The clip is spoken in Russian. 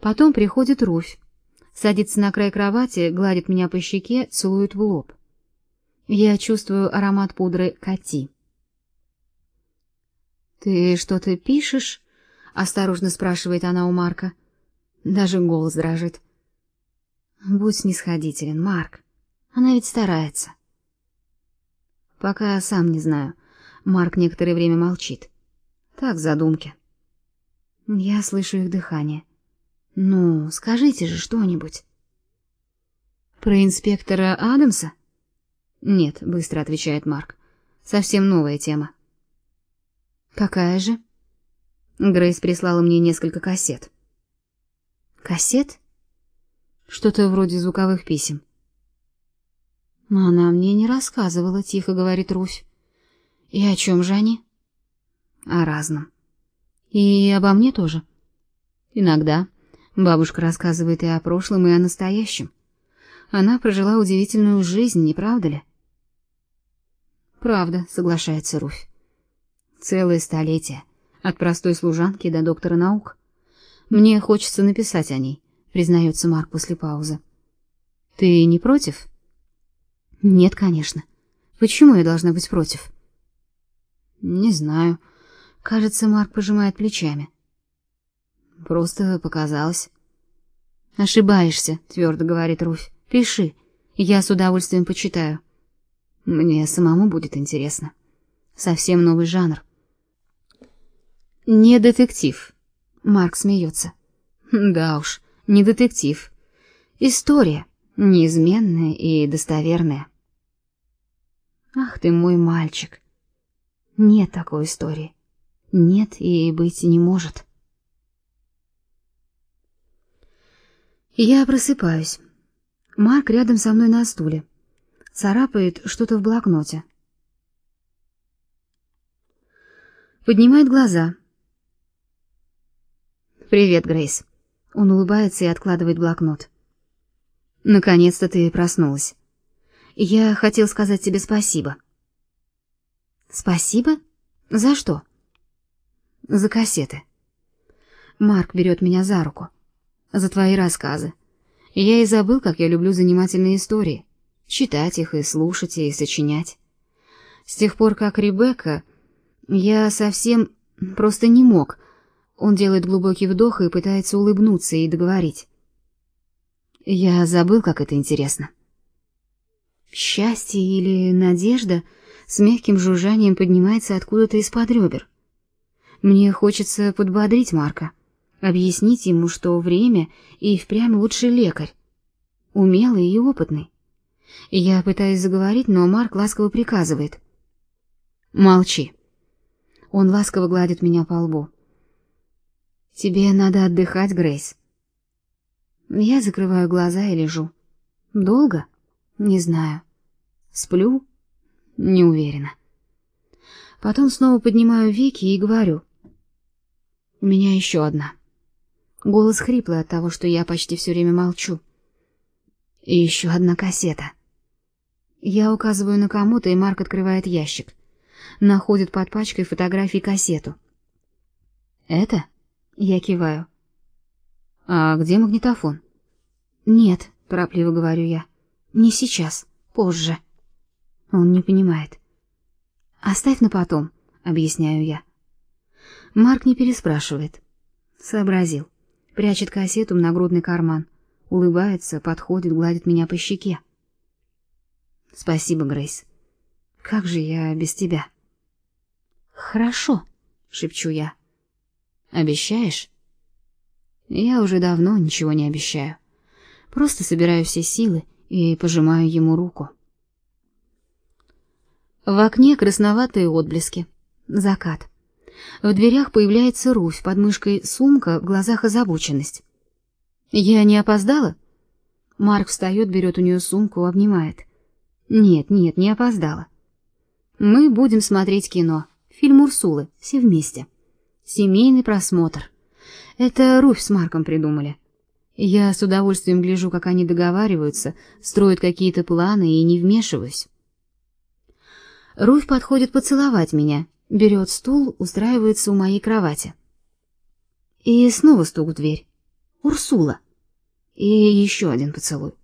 Потом приходит Руфь, садится на край кровати, гладит меня по щеке, целует в лоб. Я чувствую аромат пудры Кати. «Ты что-то пишешь?» — осторожно спрашивает она у Марка. Даже голос дрожит. «Будь снисходителен, Марк. Она ведь старается». «Пока сам не знаю». Марк некоторое время молчит. Так, задумки. Я слышу их дыхание. Ну, скажите же что-нибудь. Про инспектора Адамса? Нет, быстро отвечает Марк. Совсем новая тема. Какая же? Грейс прислала мне несколько кассет. Кассет? Что-то вроде звуковых писем. Но она мне не рассказывала, тихо говорит Русь. И о чем же они? О разном. И обо мне тоже. Иногда бабушка рассказывает и о прошлом, и о настоящем. Она прожила удивительную жизнь, не правда ли? Правда, соглашается Руфь. Целое столетие, от простой служанки до доктора наук. Мне хочется написать о ней, признается Марк после паузы. Ты не против? Нет, конечно. Почему я должна быть против? Не знаю. Кажется, Марк пожимает плечами. Просто показалось. Ошибаешься, твердо говорит Руфь. Пиши, я с удовольствием почитаю. Мне самому будет интересно. Совсем новый жанр. Не детектив. Марк смеется. Да уж, не детектив. История, неизменная и достоверная. Ах ты мой мальчик. Нет такой истории. Нет и быть не может. Я просыпаюсь. Марк рядом со мной на стуле. Царапает что-то в блокноте. Поднимает глаза. «Привет, Грейс». Он улыбается и откладывает блокнот. «Наконец-то ты проснулась. Я хотел сказать тебе спасибо». «Спасибо? За что?» за кассеты. Марк берет меня за руку. За твои рассказы. Я и забыл, как я люблю занимательные истории. Читать их и слушать, и сочинять. С тех пор, как Ребекка, я совсем просто не мог. Он делает глубокий вдох и пытается улыбнуться и договорить. Я забыл, как это интересно. Счастье или надежда с мягким жужжанием поднимается откуда-то из-под ребер. Мне хочется подбодрить Марка, объяснить ему, что время и впрямь лучший лекарь, умелый и опытный. Я пытаюсь заговорить, но Марк ласково приказывает: "Молчи". Он ласково гладит меня по лбу. Тебе надо отдыхать, Грейс. Я закрываю глаза и лежу. Долго? Не знаю. Сплю? Не уверена. Потом снова поднимаю веки и говорю: у меня еще одна. Голос хриплый от того, что я почти все время молчу. И еще одна кассета. Я указываю на комод, и Марк открывает ящик. Находит под пачкой фотографий кассету. Это? Я киваю. А где магнитофон? Нет, торопливо говорю я. Не сейчас, позже. Он не понимает. Оставь на потом, объясняю я. Марк не переспрашивает. Сообразил. Прячет кассету в нагрудный карман. Улыбается, подходит, гладит меня по щеке. Спасибо, Грейс. Как же я без тебя? Хорошо, шепчу я. Обещаешь? Я уже давно ничего не обещаю. Просто собираю все силы и пожимаю ему руку. В окне красноватые отблески. Закат. В дверях появляется Руфь, под мышкой сумка, в глазах озабоченность. «Я не опоздала?» Марк встает, берет у нее сумку, обнимает. «Нет, нет, не опоздала. Мы будем смотреть кино. Фильм Урсулы, все вместе. Семейный просмотр. Это Руфь с Марком придумали. Я с удовольствием гляжу, как они договариваются, строят какие-то планы и не вмешиваюсь. Руфь подходит поцеловать меня, берет стул, устраивается у моей кровати. И снова стук в дверь. Урсула. И еще один поцелуй.